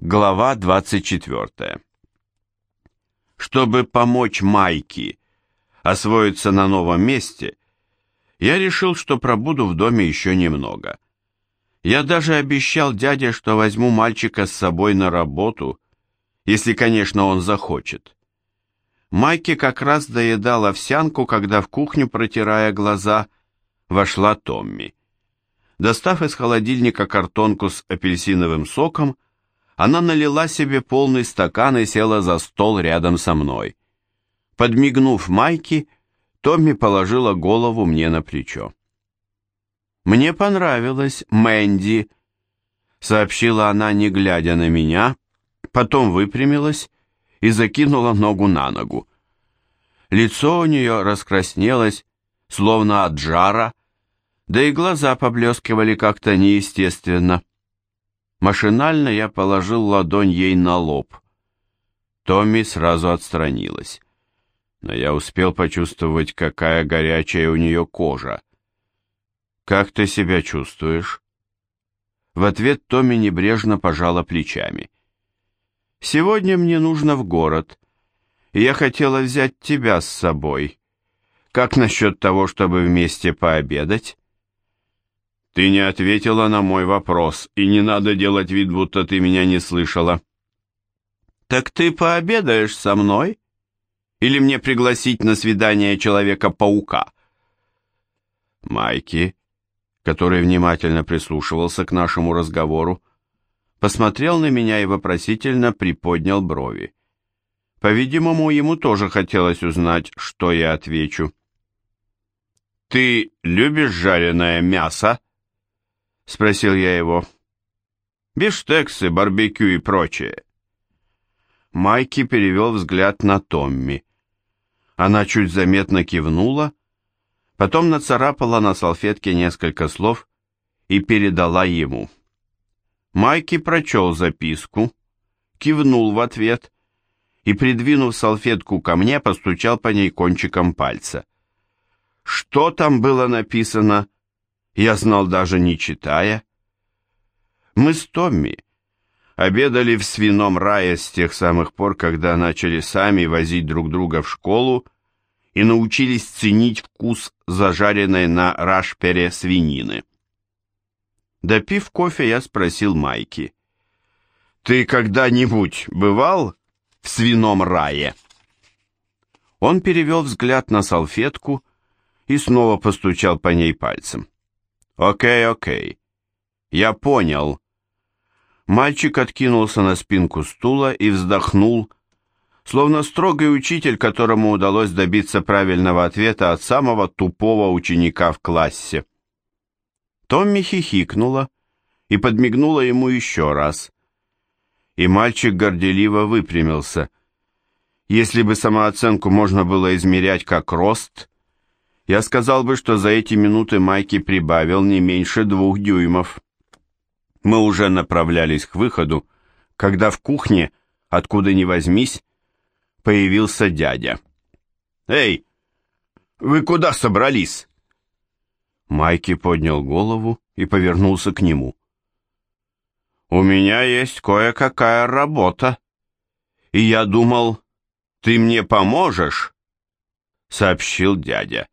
Глава 24. Чтобы помочь Майке освоиться на новом месте, я решил, что пробуду в доме еще немного. Я даже обещал дяде, что возьму мальчика с собой на работу, если, конечно, он захочет. Майки как раз доедал овсянку, когда в кухню, протирая глаза, вошла Томми. Достав из холодильника картонку с апельсиновым соком, она налила себе полный стакан и села за стол рядом со мной. Подмигнув Майки, Томми положила голову мне на плечо. «Мне понравилось, Мэнди», — сообщила она, не глядя на меня, потом выпрямилась и закинула ногу на ногу. Лицо у нее раскраснелось, словно от жара, да и глаза поблескивали как-то неестественно. Машинально я положил ладонь ей на лоб. Томми сразу отстранилась. Но я успел почувствовать, какая горячая у нее кожа. «Как ты себя чувствуешь?» В ответ Томми небрежно пожала плечами. «Сегодня мне нужно в город, я хотела взять тебя с собой. Как насчет того, чтобы вместе пообедать?» Ты не ответила на мой вопрос, и не надо делать вид, будто ты меня не слышала. Так ты пообедаешь со мной? Или мне пригласить на свидание Человека-паука? Майки, который внимательно прислушивался к нашему разговору, посмотрел на меня и вопросительно приподнял брови. По-видимому, ему тоже хотелось узнать, что я отвечу. «Ты любишь жареное мясо?» — спросил я его. «Биштексы, барбекю и прочее». Майки перевел взгляд на Томми. Она чуть заметно кивнула, потом нацарапала на салфетке несколько слов и передала ему. Майки прочел записку, кивнул в ответ и, придвинув салфетку ко мне, постучал по ней кончиком пальца. Что там было написано, я знал даже не читая. Мы с Томми обедали в свином рае с тех самых пор, когда начали сами возить друг друга в школу и научились ценить вкус зажаренной на рашпере свинины. Допив кофе, я спросил Майки. «Ты когда-нибудь бывал в свином рае?» Он перевел взгляд на салфетку и снова постучал по ней пальцем. «Окей, окей. Я понял». Мальчик откинулся на спинку стула и вздохнул, словно строгий учитель, которому удалось добиться правильного ответа от самого тупого ученика в классе. Томми хихикнула и подмигнула ему еще раз. И мальчик горделиво выпрямился. Если бы самооценку можно было измерять как рост, я сказал бы, что за эти минуты Майки прибавил не меньше двух дюймов. Мы уже направлялись к выходу, когда в кухне, откуда ни возьмись, появился дядя. «Эй, вы куда собрались?» Майки поднял голову и повернулся к нему. «У меня есть кое-какая работа, и я думал, ты мне поможешь?» — сообщил дядя.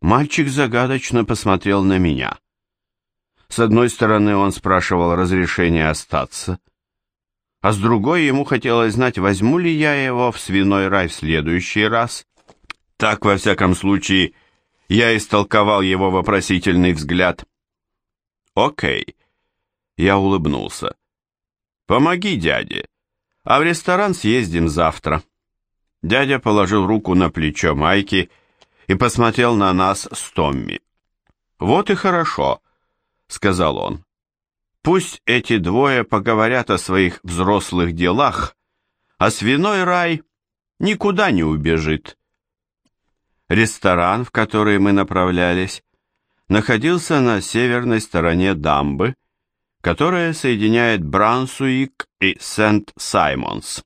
Мальчик загадочно посмотрел на меня. С одной стороны, он спрашивал разрешения остаться, а с другой ему хотелось знать, возьму ли я его в свиной рай в следующий раз. Так, во всяком случае, я истолковал его вопросительный взгляд. «Окей», — я улыбнулся. «Помоги дяде, а в ресторан съездим завтра». Дядя положил руку на плечо Майки и посмотрел на нас с Томми. «Вот и хорошо», — сказал он. «Пусть эти двое поговорят о своих взрослых делах, а свиной рай никуда не убежит». Ресторан, в который мы направлялись, находился на северной стороне дамбы, которая соединяет Брансуик и Сент-Саймонс.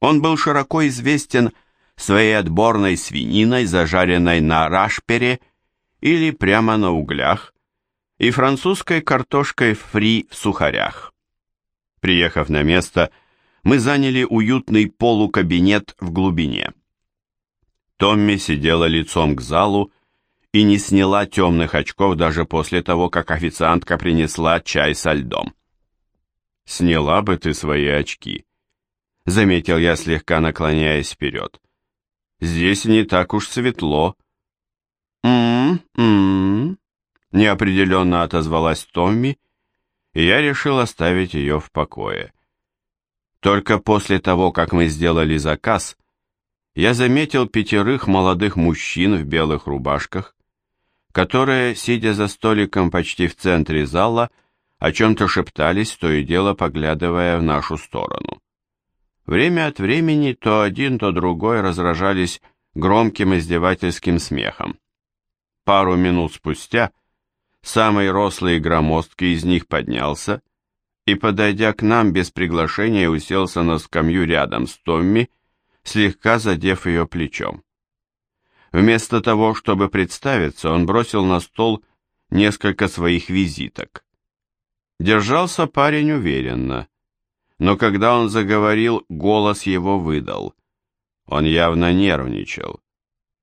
Он был широко известен своей отборной свининой, зажаренной на рашпере или прямо на углях, и французской картошкой фри в сухарях. Приехав на место, мы заняли уютный полукабинет в глубине. Томми сидела лицом к залу и не сняла темных очков даже после того, как официантка принесла чай со льдом. «Сняла бы ты свои очки», — заметил я, слегка наклоняясь вперед. «Здесь не так уж светло». «М-м-м», неопределенно отозвалась Томми, и я решил оставить ее в покое. Только после того, как мы сделали заказ, я заметил пятерых молодых мужчин в белых рубашках, которые, сидя за столиком почти в центре зала, о чем-то шептались, то и дело поглядывая в нашу сторону. Время от времени то один, то другой разражались громким издевательским смехом. Пару минут спустя самый рослый и громоздкий из них поднялся и, подойдя к нам без приглашения, уселся на скамью рядом с Томми, слегка задев ее плечом. Вместо того, чтобы представиться, он бросил на стол несколько своих визиток. Держался парень уверенно, но когда он заговорил, голос его выдал. Он явно нервничал,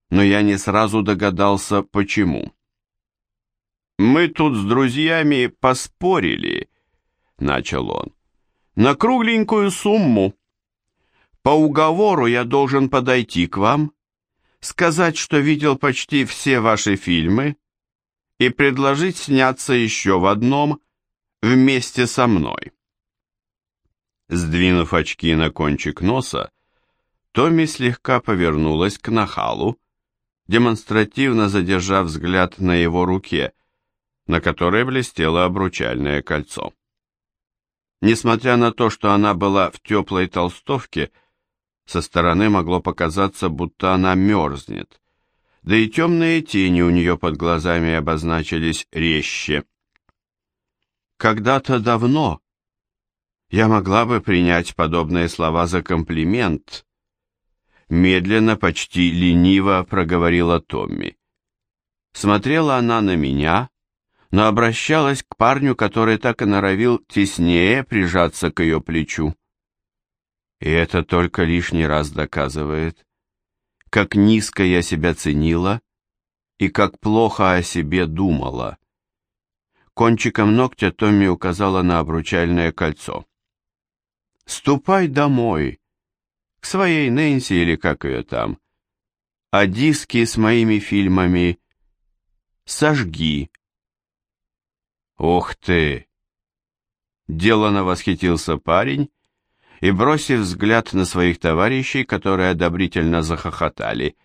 но я не сразу догадался, почему. «Мы тут с друзьями поспорили», — начал он, — «на кругленькую сумму. По уговору я должен подойти к вам, сказать, что видел почти все ваши фильмы, и предложить сняться еще в одном вместе со мной». Сдвинув очки на кончик носа, Томми слегка повернулась к нахалу, демонстративно задержав взгляд на его руке — на которой блестело обручальное кольцо. Несмотря на то, что она была в теплой толстовке, со стороны могло показаться, будто она мерзнет, да и темные тени у нее под глазами обозначились резче. Когда-то давно я могла бы принять подобные слова за комплимент, медленно, почти лениво проговорила Томми. Смотрела она на меня, но обращалась к парню, который так и норовил теснее прижаться к ее плечу. И это только лишний раз доказывает, как низко я себя ценила и как плохо о себе думала. Кончиком ногтя Томми указала на обручальное кольцо. «Ступай домой, к своей Нэнси или как ее там, а диски с моими фильмами сожги». «Ух ты!» Делано восхитился парень и, бросив взгляд на своих товарищей, которые одобрительно захохотали,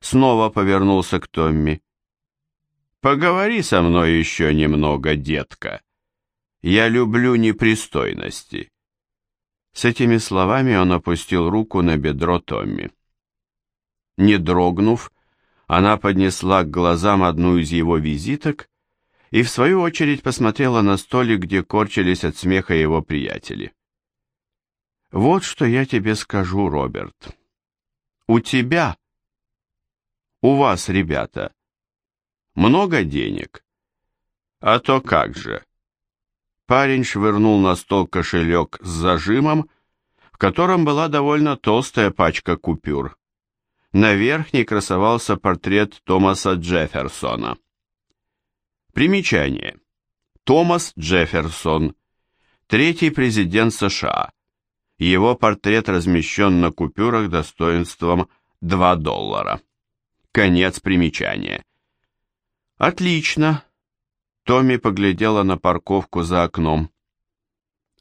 снова повернулся к Томми. «Поговори со мной еще немного, детка. Я люблю непристойности». С этими словами он опустил руку на бедро Томми. Не дрогнув, она поднесла к глазам одну из его визиток и в свою очередь посмотрела на столик, где корчились от смеха его приятели. «Вот что я тебе скажу, Роберт. У тебя, у вас, ребята, много денег. А то как же?» Парень швырнул на стол кошелек с зажимом, в котором была довольно толстая пачка купюр. На верхней красовался портрет Томаса Джефферсона. Примечание. Томас Джефферсон, третий президент США. Его портрет размещен на купюрах достоинством 2 доллара. Конец примечания. Отлично. Томми поглядела на парковку за окном.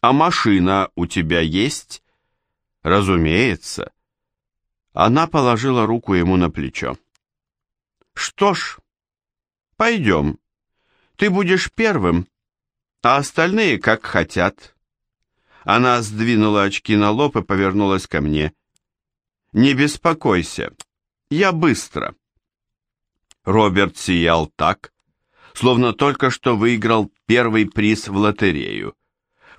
А машина у тебя есть? Разумеется. Она положила руку ему на плечо. Что ж, пойдем. Ты будешь первым, а остальные как хотят. Она сдвинула очки на лоб и повернулась ко мне. Не беспокойся, я быстро. Роберт сиял так, словно только что выиграл первый приз в лотерею.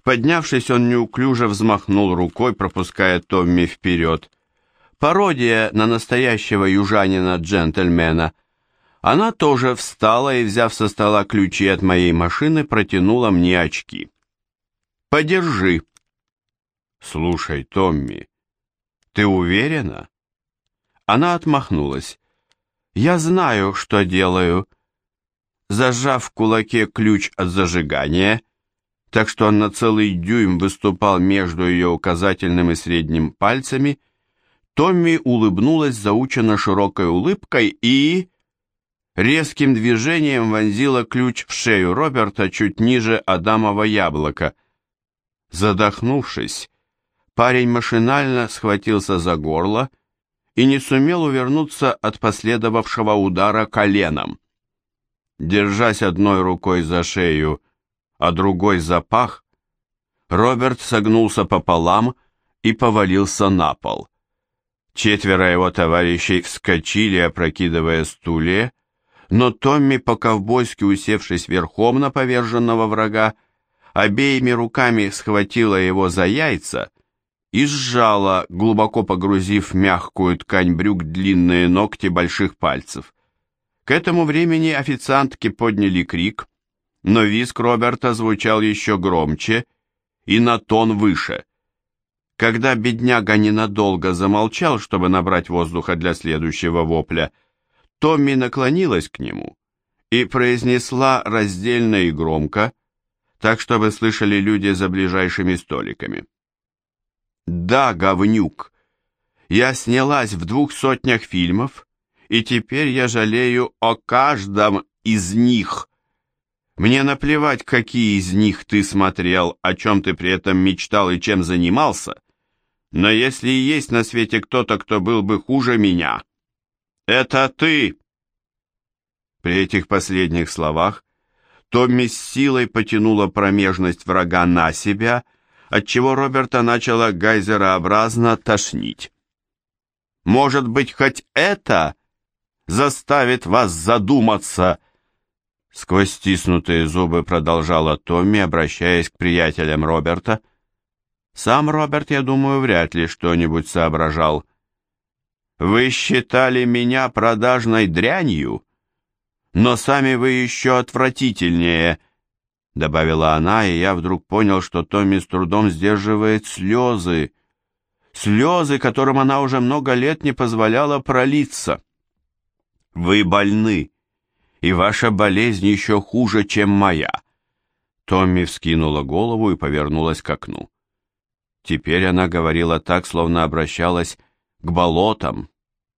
Поднявшись, он неуклюже взмахнул рукой, пропуская Томми вперед. Пародия на настоящего южанина-джентльмена. Она тоже встала и, взяв со стола ключи от моей машины, протянула мне очки. «Подержи». «Слушай, Томми, ты уверена?» Она отмахнулась. «Я знаю, что делаю». Зажав в кулаке ключ от зажигания, так что он на целый дюйм выступал между ее указательным и средним пальцами, Томми улыбнулась заученно широкой улыбкой и... Резким движением вонзила ключ в шею Роберта чуть ниже Адамова яблока. Задохнувшись, парень машинально схватился за горло и не сумел увернуться от последовавшего удара коленом. Держась одной рукой за шею, а другой за пах, Роберт согнулся пополам и повалился на пол. Четверо его товарищей вскочили, опрокидывая стулья, но Томми, по-ковбойски усевшись верхом на поверженного врага, обеими руками схватила его за яйца и сжала, глубоко погрузив мягкую ткань брюк длинные ногти больших пальцев. К этому времени официантки подняли крик, но визг Роберта звучал еще громче и на тон выше. Когда бедняга ненадолго замолчал, чтобы набрать воздуха для следующего вопля, Томми наклонилась к нему и произнесла раздельно и громко, так, чтобы слышали люди за ближайшими столиками. «Да, говнюк, я снялась в двух сотнях фильмов, и теперь я жалею о каждом из них. Мне наплевать, какие из них ты смотрел, о чем ты при этом мечтал и чем занимался, но если есть на свете кто-то, кто был бы хуже меня, это ты!» При этих последних словах Томми с силой потянула промежность врага на себя, отчего Роберта начала гайзерообразно тошнить. «Может быть, хоть это заставит вас задуматься?» Сквозь стиснутые зубы продолжала Томми, обращаясь к приятелям Роберта. Сам Роберт, я думаю, вряд ли что-нибудь соображал. Вы считали меня продажной дрянью, но сами вы еще отвратительнее, добавила она, и я вдруг понял, что Томми с трудом сдерживает слезы, слезы, которым она уже много лет не позволяла пролиться. Вы больны, и ваша болезнь еще хуже, чем моя. Томми вскинула голову и повернулась к окну. Теперь она говорила так, словно обращалась к болотам,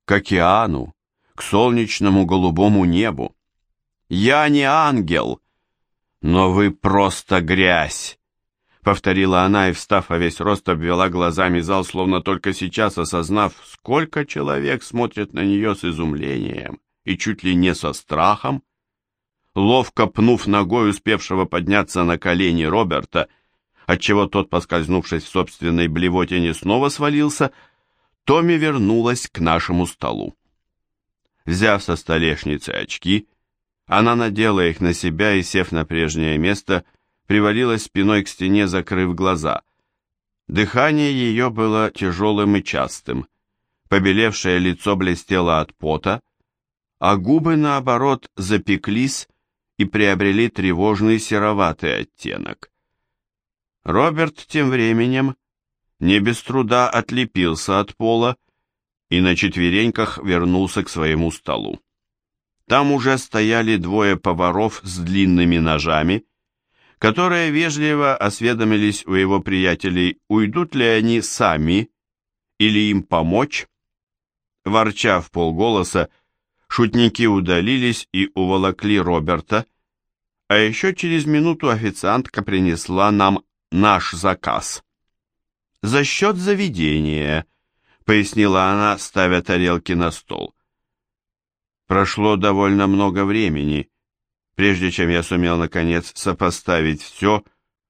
к океану, к солнечному голубому небу. «Я не ангел, но вы просто грязь!» Повторила она и, встав во весь рост, обвела глазами зал, словно только сейчас осознав, сколько человек смотрит на нее с изумлением и чуть ли не со страхом. Ловко пнув ногой успевшего подняться на колени Роберта, отчего тот, поскользнувшись в собственной блевотине, снова свалился, — Томми вернулась к нашему столу. Взяв со столешницы очки, она надела их на себя и, сев на прежнее место, привалилась спиной к стене, закрыв глаза. Дыхание ее было тяжелым и частым, побелевшее лицо блестело от пота, а губы, наоборот, запеклись и приобрели тревожный сероватый оттенок. Роберт тем временем не без труда отлепился от пола и на четвереньках вернулся к своему столу. Там уже стояли двое поваров с длинными ножами, которые вежливо осведомились у его приятелей, уйдут ли они сами или им помочь. Ворча в полголоса, шутники удалились и уволокли Роберта, а еще через минуту официантка принесла нам наш заказ за счет заведения», — пояснила она, ставя тарелки на стол. Прошло довольно много времени, прежде чем я сумел, наконец, сопоставить все,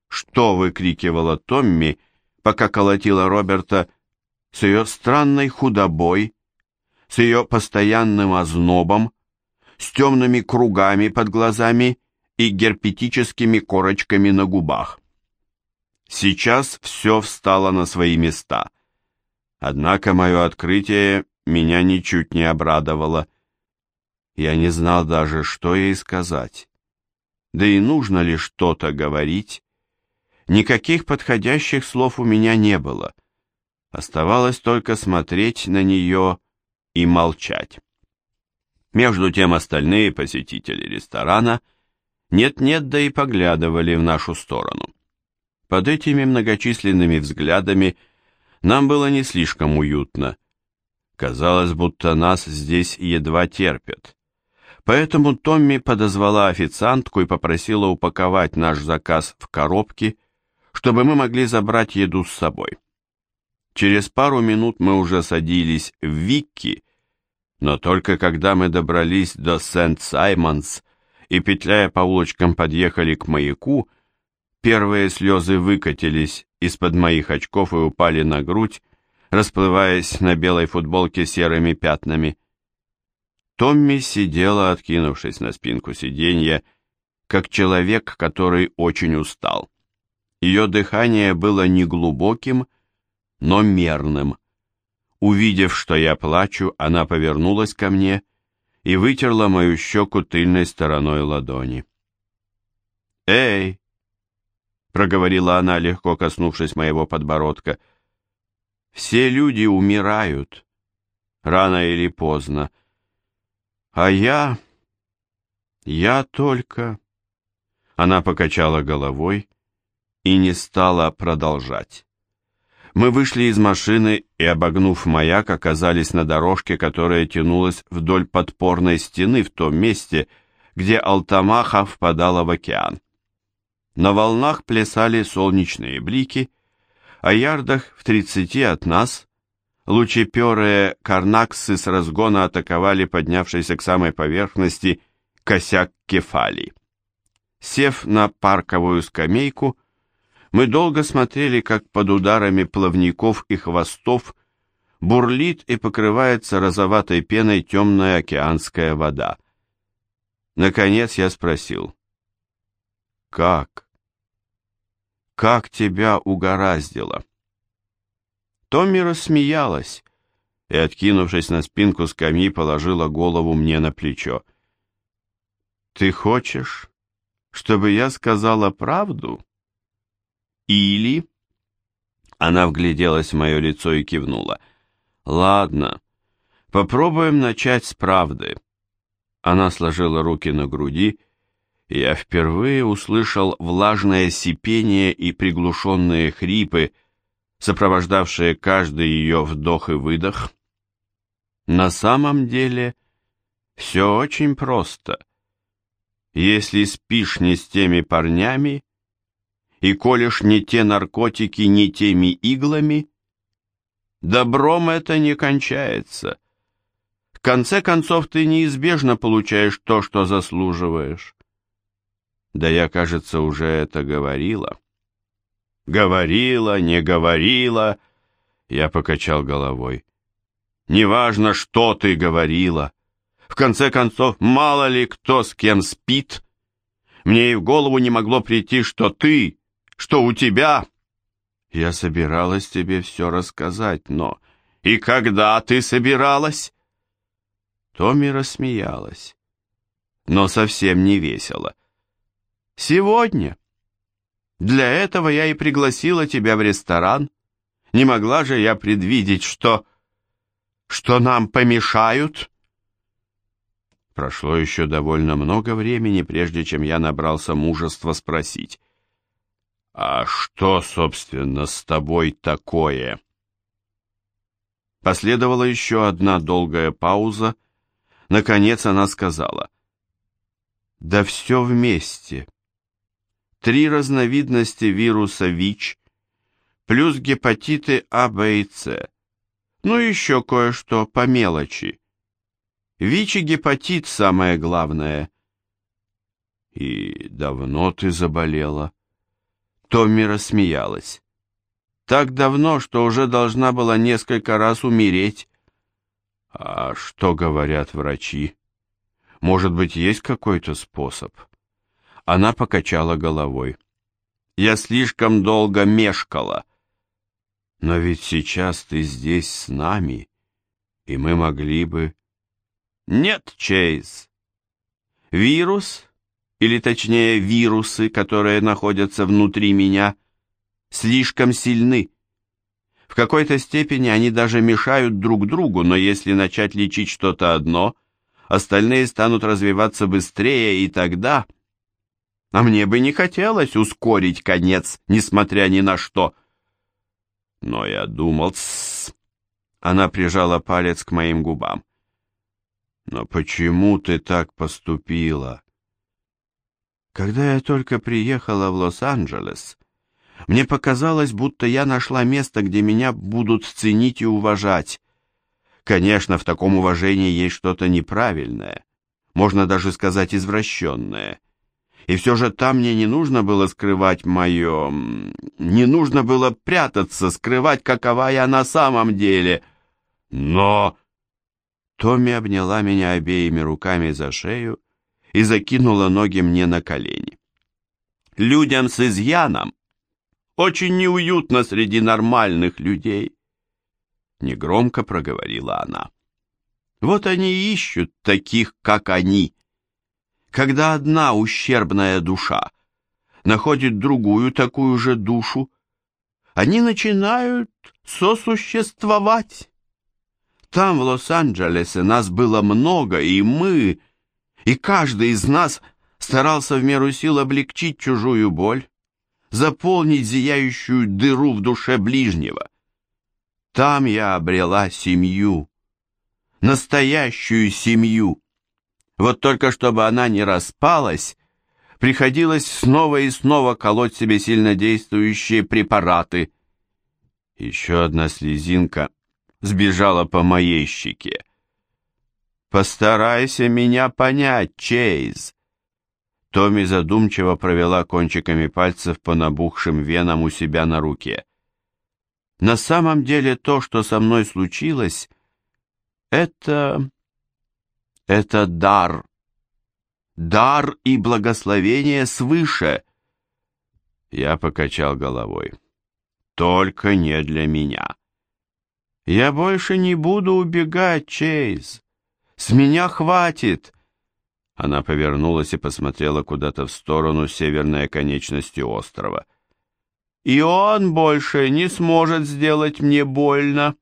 что выкрикивала Томми, пока колотила Роберта с ее странной худобой, с ее постоянным ознобом, с темными кругами под глазами и герпетическими корочками на губах. Сейчас все встало на свои места. Однако мое открытие меня ничуть не обрадовало. Я не знал даже, что ей сказать. Да и нужно ли что-то говорить. Никаких подходящих слов у меня не было. Оставалось только смотреть на нее и молчать. Между тем остальные посетители ресторана нет-нет, да и поглядывали в нашу сторону. Под этими многочисленными взглядами нам было не слишком уютно. Казалось, будто нас здесь едва терпят. Поэтому Томми подозвала официантку и попросила упаковать наш заказ в коробки, чтобы мы могли забрать еду с собой. Через пару минут мы уже садились в Викки, но только когда мы добрались до Сент-Саймонс и, петляя по улочкам, подъехали к маяку, первые слезы выкатились из-под моих очков и упали на грудь, расплываясь на белой футболке серыми пятнами. Томми сидела, откинувшись на спинку сиденья, как человек, который очень устал. Ее дыхание было неглубоким, но мерным. Увидев, что я плачу, она повернулась ко мне и вытерла мою щеку тыльной стороной ладони. «Эй!» — проговорила она, легко коснувшись моего подбородка. «Все люди умирают, рано или поздно. А я... я только...» Она покачала головой и не стала продолжать. Мы вышли из машины и, обогнув маяк, оказались на дорожке, которая тянулась вдоль подпорной стены в том месте, где Алтамаха впадала в океан. На волнах плясали солнечные блики, а ярдах в тридцати от нас лучеперые карнаксы с разгона атаковали поднявшийся к самой поверхности косяк кефалий. Сев на парковую скамейку, мы долго смотрели, как под ударами плавников и хвостов бурлит и покрывается розоватой пеной темная океанская вода. Наконец я спросил, «Как? Как тебя угораздило?» Томми рассмеялась и, откинувшись на спинку скамьи, положила голову мне на плечо. «Ты хочешь, чтобы я сказала правду?» Или... Она вгляделась в мое лицо и кивнула. Ладно, попробуем начать с правды. Она сложила руки на груди, и я впервые услышал влажное сипение и приглушенные хрипы, сопровождавшие каждый ее вдох и выдох. На самом деле все очень просто. Если спишь не с теми парнями, и колешь не те наркотики не теми иглами, добром это не кончается. В конце концов, ты неизбежно получаешь то, что заслуживаешь. Да я, кажется, уже это говорила. Говорила, не говорила, я покачал головой. Неважно, что ты говорила. В конце концов, мало ли кто с кем спит. Мне и в голову не могло прийти, что ты что у тебя...» «Я собиралась тебе все рассказать, но...» «И когда ты собиралась?» Томми рассмеялась, но совсем не весело. «Сегодня. Для этого я и пригласила тебя в ресторан. Не могла же я предвидеть, что... что нам помешают?» Прошло еще довольно много времени, прежде чем я набрался мужества спросить. «А что, собственно, с тобой такое?» Последовала еще одна долгая пауза. Наконец она сказала. «Да все вместе. Три разновидности вируса ВИЧ, плюс гепатиты А, Б и С. Ну еще кое-что по мелочи. ВИЧ и гепатит самое главное». «И давно ты заболела?» Томми рассмеялась. Так давно, что уже должна была несколько раз умереть. А что говорят врачи? Может быть, есть какой-то способ? Она покачала головой. Я слишком долго мешкала. Но ведь сейчас ты здесь с нами, и мы могли бы... Нет, Чейз. Вирус или точнее вирусы, которые находятся внутри меня, слишком сильны. В какой-то степени они даже мешают друг другу, но если начать лечить что-то одно, остальные станут развиваться быстрее, и тогда... А мне бы не хотелось ускорить конец, несмотря ни на что. Но я думал... Она прижала палец к моим губам. Но почему ты так поступила? Когда я только приехала в Лос-Анджелес, мне показалось, будто я нашла место, где меня будут ценить и уважать. Конечно, в таком уважении есть что-то неправильное, можно даже сказать извращенное. И все же там мне не нужно было скрывать мое... Не нужно было прятаться, скрывать, какова я на самом деле. Но... Томми обняла меня обеими руками за шею и закинула ноги мне на колени. Людям с изъяном очень неуютно среди нормальных людей. Негромко проговорила она. Вот они ищут таких, как они. Когда одна ущербная душа находит другую такую же душу, они начинают сосуществовать. Там, в Лос-Анджелесе, нас было много, и мы, и каждый из нас старался в меру сил облегчить чужую боль заполнить зияющую дыру в душе ближнего. Там я обрела семью, настоящую семью. Вот только чтобы она не распалась, приходилось снова и снова колоть себе сильнодействующие препараты. Еще одна слезинка сбежала по моей щеке. «Постарайся меня понять, Чейз. Томми задумчиво провела кончиками пальцев по набухшим венам у себя на руке. На самом деле то, что со мной случилось, это... это дар. Дар и благословение свыше. Я покачал головой. Только не для меня. Я больше не буду убегать, Чейз. С меня хватит. Она повернулась и посмотрела куда-то в сторону северной оконечности острова. «И он больше не сможет сделать мне больно.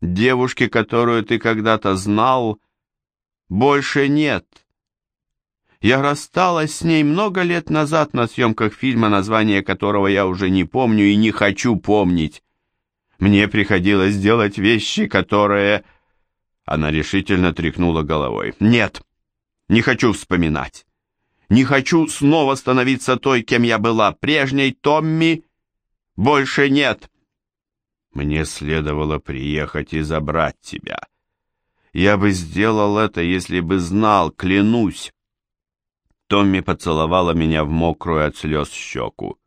Девушки, которую ты когда-то знал, больше нет. Я рассталась с ней много лет назад на съемках фильма, название которого я уже не помню и не хочу помнить. Мне приходилось делать вещи, которые...» Она решительно тряхнула головой. «Нет!» Не хочу вспоминать. Не хочу снова становиться той, кем я была. Прежней Томми больше нет. Мне следовало приехать и забрать тебя. Я бы сделал это, если бы знал, клянусь. Томми поцеловала меня в мокрую от слез щеку.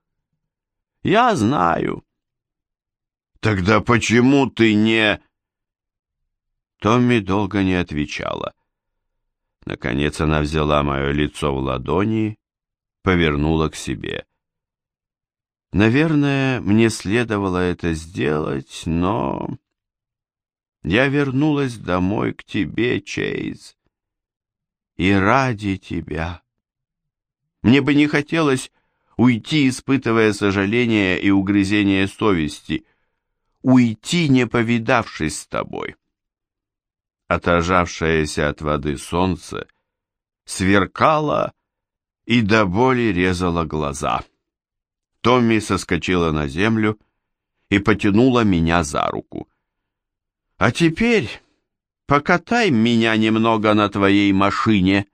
Я знаю. Тогда почему ты не... Томми долго не отвечала. Наконец она взяла мое лицо в ладони, повернула к себе. Наверное, мне следовало это сделать, но... Я вернулась домой к тебе, Чейз, и ради тебя. Мне бы не хотелось уйти, испытывая сожаление и угрызение совести, уйти, не повидавшись с тобой отражавшееся от воды солнце, сверкало и до боли резало глаза. Томми соскочила на землю и потянула меня за руку. «А теперь покатай меня немного на твоей машине»,